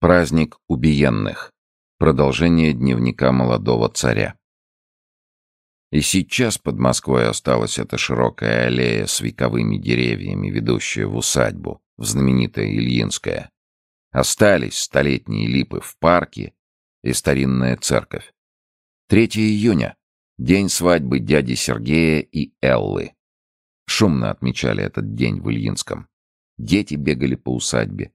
Праздник убиенных. Продолжение дневника молодого царя. И сейчас под Москвой осталась эта широкая аллея с вековыми деревьями, ведущая в усадьбу, в знаменитое Ильинское. Остались столетние липы в парке и старинная церковь. 3 июня — день свадьбы дяди Сергея и Эллы. Шумно отмечали этот день в Ильинском. Дети бегали по усадьбе,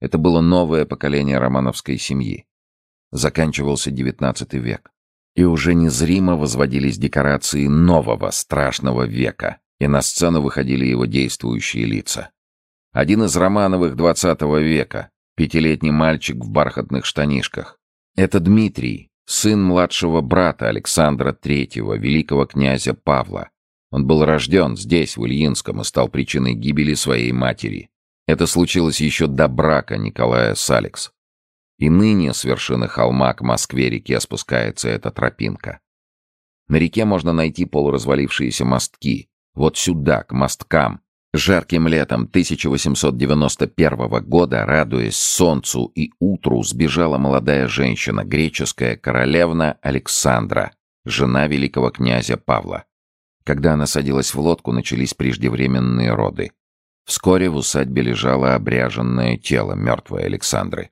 это было новое поколение романовской семьи. Заканчивался XIX век. И уже незримо возводились декорации нового страшного века, и на сцену выходили его действующие лица. Один из Романовых XX века, пятилетний мальчик в бархатных штанишках. Это Дмитрий, сын младшего брата Александра III, великого князя Павла. Он был рожден здесь, в Ильинском, и стал причиной гибели своей матери. Это случилось еще до брака Николая с Алекс. И ныне с вершины холма к Москве-реке спускается эта тропинка. На реке можно найти полуразвалившиеся мостки. Вот сюда, к мосткам. Жарким летом 1891 года, радуясь солнцу и утру, сбежала молодая женщина, греческая королевна Александра, жена великого князя Павла. Когда она садилась в лодку, начались преждевременные роды. Вскоре в усадьбе лежало обряженное тело мертвой Александры.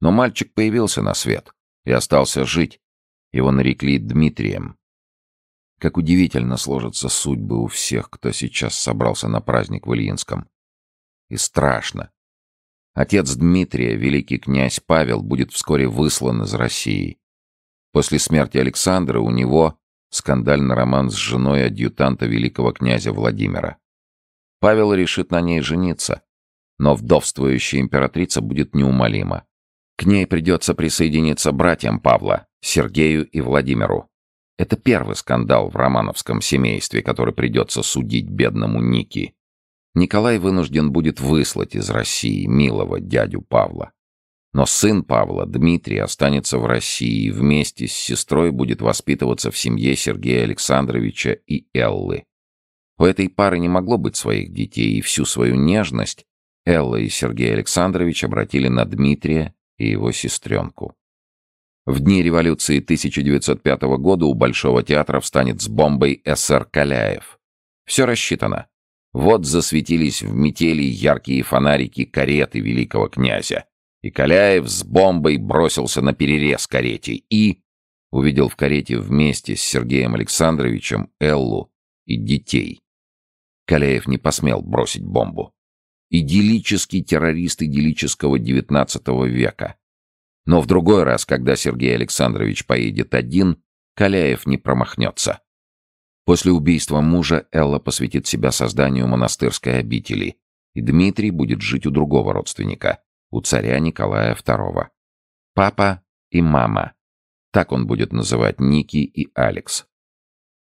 Но мальчик появился на свет и остался жить. Его нарекли Дмитрием. Как удивительно сложатся судьбы у всех, кто сейчас собрался на праздник в Ильинском. И страшно. Отец Дмитрия, великий князь Павел, будет вскоре выслан из России. После смерти Александра у него скандальный роман с женой адъютанта великого князя Владимира. Павел решит на ней жениться, но вдовствующая императрица будет неумолима. К ней придется присоединиться братьям Павла, Сергею и Владимиру. Это первый скандал в романовском семействе, который придется судить бедному Ники. Николай вынужден будет выслать из России милого дядю Павла. Но сын Павла, Дмитрий, останется в России и вместе с сестрой будет воспитываться в семье Сергея Александровича и Эллы. У этой пары не могло быть своих детей, и всю свою нежность Элла и Сергей Александрович обратили на Дмитрия и его сестренку. В дни революции 1905 года у Большого театра встанет с бомбой СР Каляев. Все рассчитано. Вот засветились в метели яркие фонарики кареты великого князя. И Каляев с бомбой бросился на перерез карете и... Увидел в карете вместе с Сергеем Александровичем Эллу и детей. Каляев не посмел бросить бомбу. Идиллический террорист идиллического XIX века. Но в другой раз, когда Сергей Александрович поедет один, Каляев не промахнется. После убийства мужа Элла посвятит себя созданию монастырской обители, и Дмитрий будет жить у другого родственника, у царя Николая II. Папа и мама. Так он будет называть Ники и Алекс.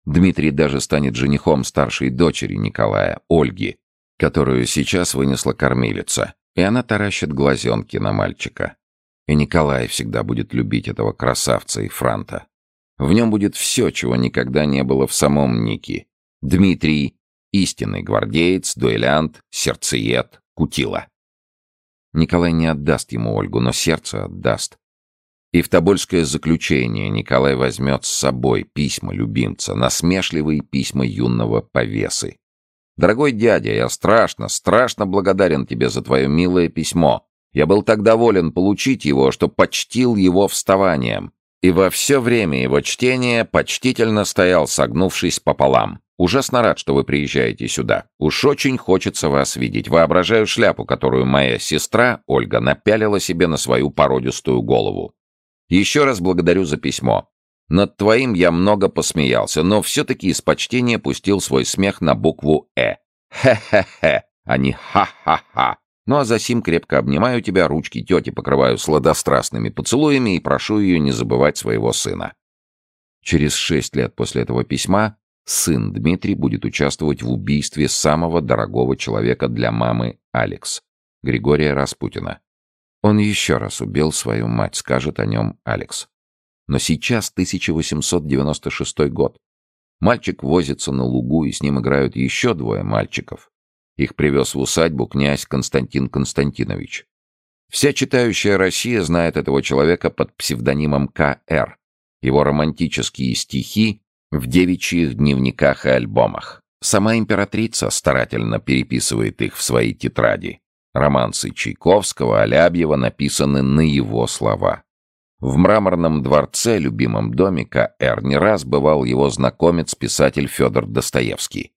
Дмитрий даже станет женихом старшей дочери Николая, Ольги, которую сейчас вынесла кормилица, и она таращит глазенки на мальчика. И Николай всегда будет любить этого красавца и франта. В нем будет все, чего никогда не было в самом Нике. Дмитрий — истинный гвардеец, дуэлянт, сердцеед, кутила. Николай не отдаст ему Ольгу, но сердце отдаст. И в Тобольское заключение Николай возьмет с собой письма любимца, насмешливые письма юного повесы. «Дорогой дядя, я страшно, страшно благодарен тебе за твое милое письмо. Я был так доволен получить его, что почтил его вставанием. И во все время его чтения почтительно стоял, согнувшись пополам. Ужасно рад, что вы приезжаете сюда. Уж очень хочется вас видеть. Воображаю шляпу, которую моя сестра, Ольга, напялила себе на свою породистую голову. Еще раз благодарю за письмо. Над твоим я много посмеялся, но все-таки из почтения пустил свой смех на букву «э». Хе-хе-хе, а не ха-ха-ха. Ну а за сим крепко обнимаю тебя, ручки тети покрываю сладострастными поцелуями и прошу ее не забывать своего сына. Через шесть лет после этого письма сын Дмитрий будет участвовать в убийстве самого дорогого человека для мамы Алекс, Григория Распутина. Он еще раз убил свою мать, скажет о нем Алекс. Но сейчас 1896 год. Мальчик возится на лугу, и с ним играют еще двое мальчиков. Их привез в усадьбу князь Константин Константинович. Вся читающая Россия знает этого человека под псевдонимом К.Р. Его романтические стихи в девичьих дневниках и альбомах. Сама императрица старательно переписывает их в свои тетради. Романсы Чайковского, Алябьева написаны на его слова. В мраморном дворце, любимом доме К.Р. не раз бывал его знакомец-писатель Федор Достоевский.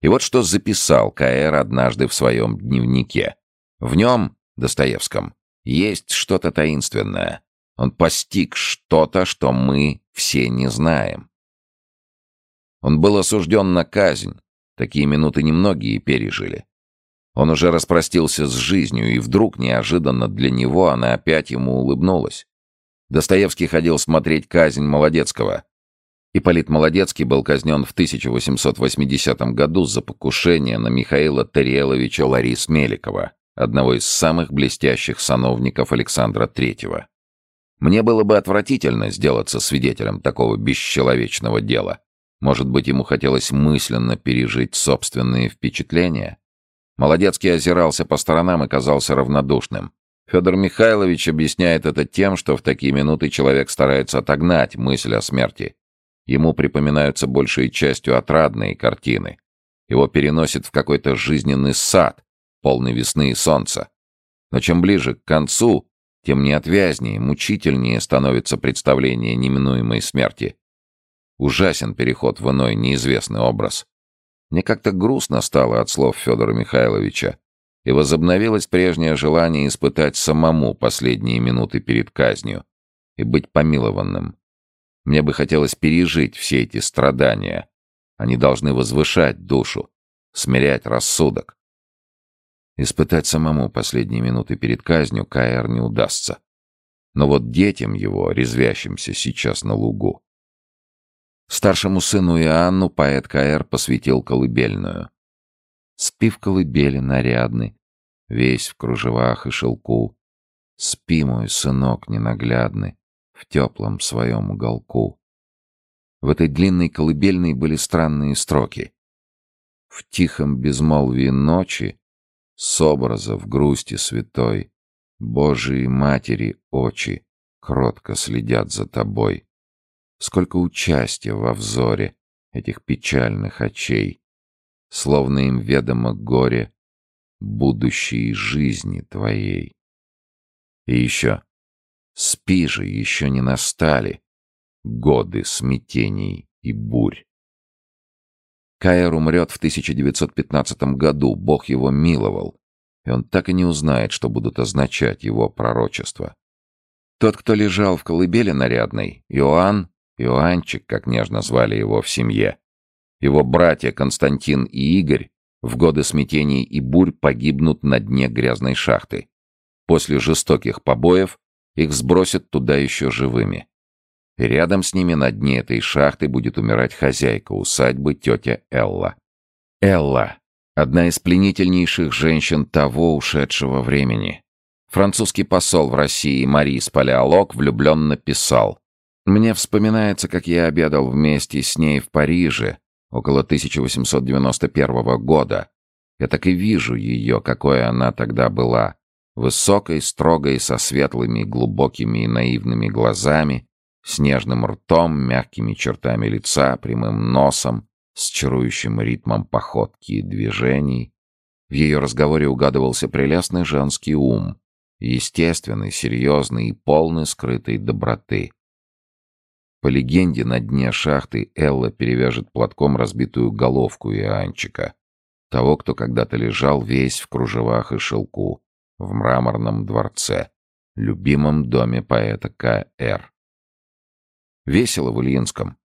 И вот что записал К.Р. однажды в своем дневнике. В нем, Достоевском, есть что-то таинственное. Он постиг что-то, что мы все не знаем. Он был осужден на казнь. Такие минуты немногие пережили. Он уже распростился с жизнью, и вдруг, неожиданно для него, она опять ему улыбнулась. Достоевский ходил смотреть казнь Молодецкого. Ипполит Молодецкий был казнен в 1880 году за покушение на Михаила Тариеловича Ларис Меликова одного из самых блестящих сановников Александра III. Мне было бы отвратительно сделаться свидетелем такого бесчеловечного дела. Может быть, ему хотелось мысленно пережить собственные впечатления? Молодецкий озирался по сторонам и казался равнодушным. Федор Михайлович объясняет это тем, что в такие минуты человек старается отогнать мысль о смерти. Ему припоминаются большей частью отрадные картины. Его переносит в какой-то жизненный сад, полный весны и солнца. Но чем ближе к концу, тем неотвязнее, мучительнее становится представление неминуемой смерти. Ужасен переход в иной неизвестный образ. Мне как-то грустно стало от слов Федора Михайловича, и возобновилось прежнее желание испытать самому последние минуты перед казнью и быть помилованным. Мне бы хотелось пережить все эти страдания. Они должны возвышать душу, смирять рассудок. Испытать самому последние минуты перед казнью Каэр не удастся. Но вот детям его, резвящимся сейчас на лугу. Старшему сыну Иоанну поэт Каэр посвятил колыбельную. Спи в колыбели нарядный, весь в кружевах и шелку. Спи, мой сынок ненаглядный, в теплом своем уголку. В этой длинной колыбельной были странные строки. В тихом безмолвии ночи с образа в грусти святой, Божией Матери очи кротко следят за тобой. Сколько участия во взоре этих печальных очей, Словно им ведомо горе будущей жизни твоей. И еще, спи же, еще не настали годы смятений и бурь. Каэр умрет в 1915 году, Бог его миловал, и он так и не узнает, что будут означать его пророчества. Тот, кто лежал в колыбели нарядной, Иоанн, Иоанчик, как нежно звали его в семье, его братья Константин и Игорь в годы смятений и бурь погибнут на дне грязной шахты. После жестоких побоев их сбросят туда еще живыми. И рядом с ними на дне этой шахты будет умирать хозяйка усадьбы тетя Элла. Элла — одна из пленительнейших женщин того ушедшего времени. Французский посол в России Марис Палеолог влюбленно писал «Мне вспоминается, как я обедал вместе с ней в Париже около 1891 года. Я так и вижу ее, какой она тогда была. Высокой, строгой, со светлыми, глубокими и наивными глазами, с нежным ртом, мягкими чертами лица, прямым носом, с чарующим ритмом походки и движений. В ее разговоре угадывался прелестный женский ум, естественный, серьезный и полный скрытой доброты. По легенде, на дне шахты Элла перевяжет платком разбитую головку Иоанчика, того, кто когда-то лежал весь в кружевах и шелку, в мраморном дворце, любимом доме поэта К.Р. Весело в Ильинском.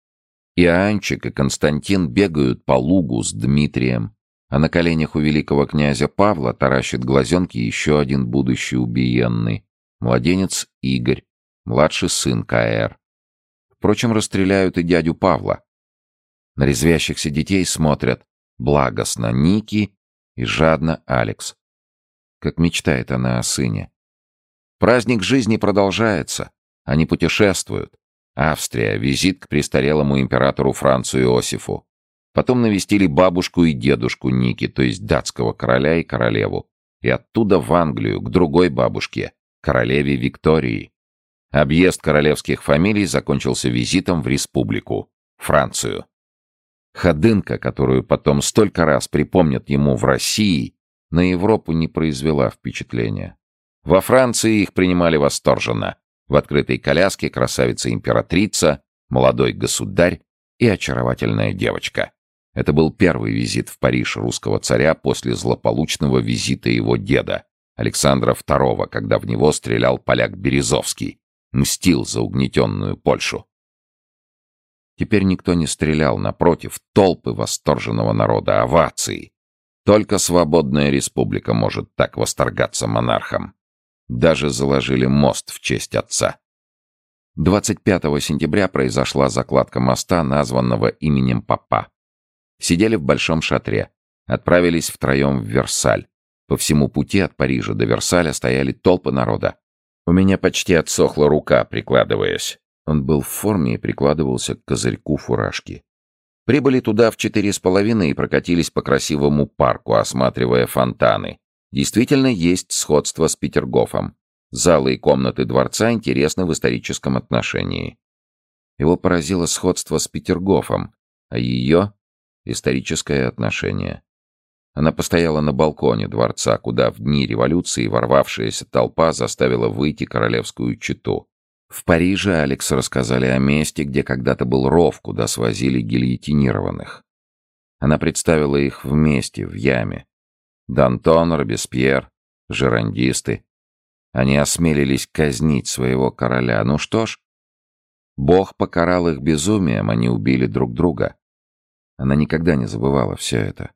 И Анчик, и Константин бегают по лугу с Дмитрием, а на коленях у великого князя Павла таращит глазенки еще один будущий убиенный, младенец Игорь, младший сын К.Р. Впрочем, расстреляют и дядю Павла. На резвящихся детей смотрят благостно Ники и жадно Алекс. Как мечтает она о сыне. Праздник жизни продолжается. Они путешествуют. Австрия, визит к престарелому императору Францу Иосифу. Потом навестили бабушку и дедушку Ники, то есть датского короля и королеву. И оттуда в Англию, к другой бабушке, королеве Виктории. Объезд королевских фамилий закончился визитом в республику, Францию. Ходынка, которую потом столько раз припомнят ему в России, на Европу не произвела впечатления. Во Франции их принимали восторженно. В открытой коляске красавица-императрица, молодой государь и очаровательная девочка. Это был первый визит в Париж русского царя после злополучного визита его деда, Александра II, когда в него стрелял поляк Березовский, мстил за угнетенную Польшу. Теперь никто не стрелял, напротив, толпы восторженного народа, овации. Только свободная республика может так восторгаться монархом. Даже заложили мост в честь отца. 25 сентября произошла закладка моста, названного именем Папа. Сидели в большом шатре. Отправились втроем в Версаль. По всему пути от Парижа до Версаля стояли толпы народа. У меня почти отсохла рука, прикладываясь. Он был в форме и прикладывался к козырьку фуражки. Прибыли туда в четыре с половиной и прокатились по красивому парку, осматривая фонтаны. Действительно есть сходство с Петергофом. Залы и комнаты дворца интересны в историческом отношении. Его поразило сходство с Петергофом, а ее — историческое отношение. Она постояла на балконе дворца, куда в дни революции ворвавшаяся толпа заставила выйти королевскую чету. В Париже Алекс рассказали о месте, где когда-то был ров, куда свозили гильотинированных. Она представила их вместе, в яме. Д'Антон, Робеспьер, жерандисты. Они осмелились казнить своего короля. Ну что ж, Бог покарал их безумием, они убили друг друга. Она никогда не забывала все это.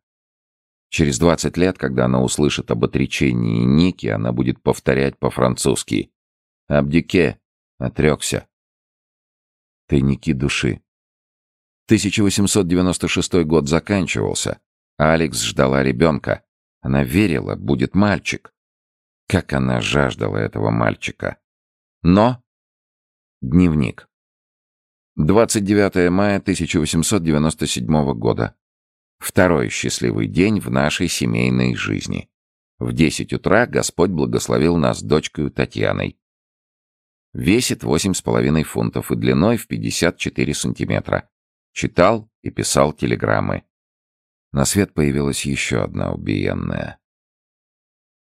Через двадцать лет, когда она услышит об отречении Ники, она будет повторять по-французски «Абдике, Отрекся. Тайники души. 1896 год заканчивался, Алекс ждала ребенка. Она верила, будет мальчик. Как она жаждала этого мальчика. Но... Дневник. 29 мая 1897 года. Второй счастливый день в нашей семейной жизни. В 10 утра Господь благословил нас дочкой Татьяной. Весит 8,5 фунтов и длиной в 54 сантиметра. Читал и писал телеграммы. На свет появилась еще одна убиенная.